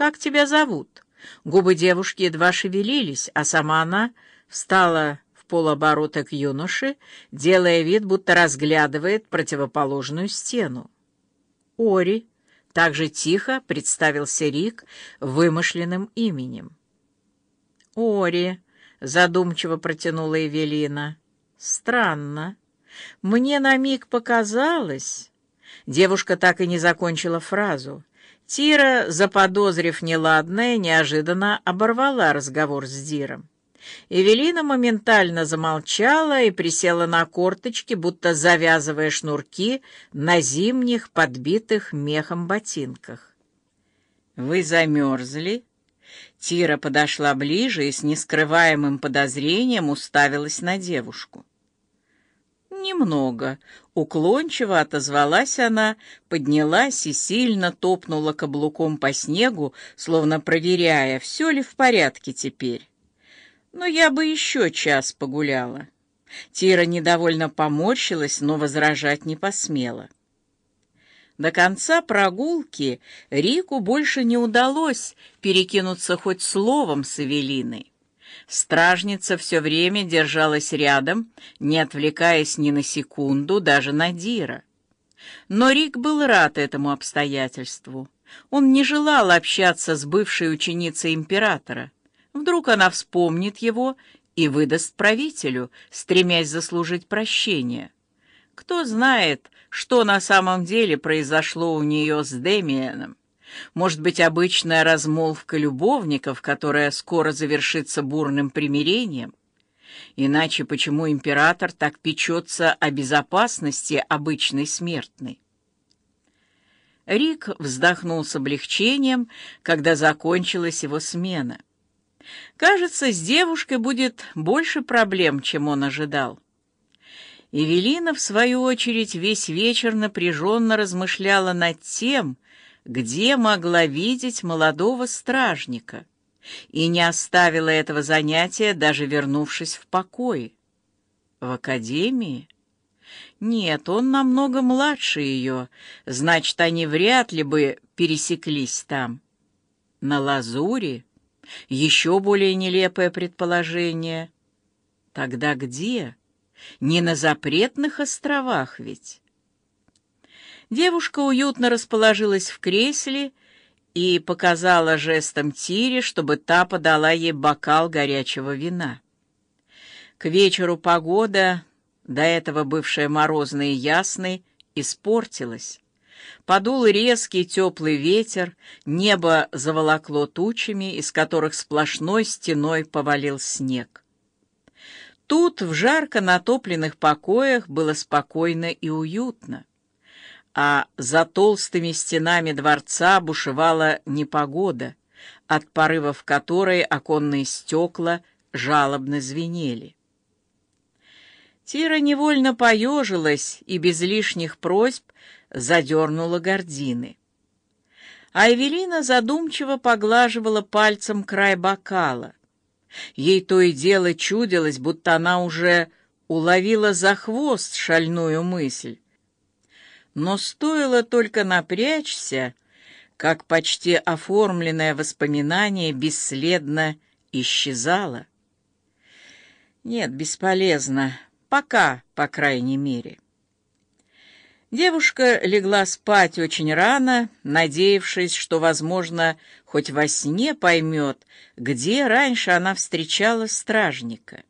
«Как тебя зовут?» Губы девушки едва шевелились, а сама она встала в полоборота к юноше, делая вид, будто разглядывает противоположную стену. «Ори», — также тихо представился Рик вымышленным именем. «Ори», — задумчиво протянула Эвелина, — «странно. Мне на миг показалось...» Девушка так и не закончила фразу. Тира, заподозрив неладное, неожиданно оборвала разговор с Диром. Эвелина моментально замолчала и присела на корточки, будто завязывая шнурки на зимних, подбитых мехом ботинках. «Вы замерзли?» Тира подошла ближе и с нескрываемым подозрением уставилась на девушку. «Немного», — уклончиво отозвалась она, поднялась и сильно топнула каблуком по снегу, словно проверяя, все ли в порядке теперь. «Но я бы еще час погуляла». Тира недовольно поморщилась, но возражать не посмела. До конца прогулки Рику больше не удалось перекинуться хоть словом с Эвелиной. Стражница все время держалась рядом, не отвлекаясь ни на секунду, даже на Дира. Но Рик был рад этому обстоятельству. Он не желал общаться с бывшей ученицей императора. Вдруг она вспомнит его и выдаст правителю, стремясь заслужить прощение. Кто знает, что на самом деле произошло у нее с Демиеном. Может быть, обычная размолвка любовников, которая скоро завершится бурным примирением? Иначе почему император так печется о безопасности обычной смертной? Рик вздохнул с облегчением, когда закончилась его смена. Кажется, с девушкой будет больше проблем, чем он ожидал. Эвелина, в свою очередь, весь вечер напряженно размышляла над тем, где могла видеть молодого стражника, и не оставила этого занятия, даже вернувшись в покой. В академии? Нет, он намного младше ее, значит, они вряд ли бы пересеклись там. На лазуре? Еще более нелепое предположение. Тогда где? Не на запретных островах ведь? Девушка уютно расположилась в кресле и показала жестом Тире, чтобы та подала ей бокал горячего вина. К вечеру погода, до этого бывшая морозной и ясной, испортилась. Подул резкий теплый ветер, небо заволокло тучами, из которых сплошной стеной повалил снег. Тут, в жарко натопленных покоях, было спокойно и уютно а за толстыми стенами дворца бушевала непогода, от порывов которой оконные стекла жалобно звенели. Тира невольно поежилась и без лишних просьб задернула гардины. А Эвелина задумчиво поглаживала пальцем край бокала. Ей то и дело чудилось, будто она уже уловила за хвост шальную мысль, но стоило только напрячься, как почти оформленное воспоминание бесследно исчезало. Нет, бесполезно, пока, по крайней мере. Девушка легла спать очень рано, надеявшись, что, возможно, хоть во сне поймет, где раньше она встречала стражника.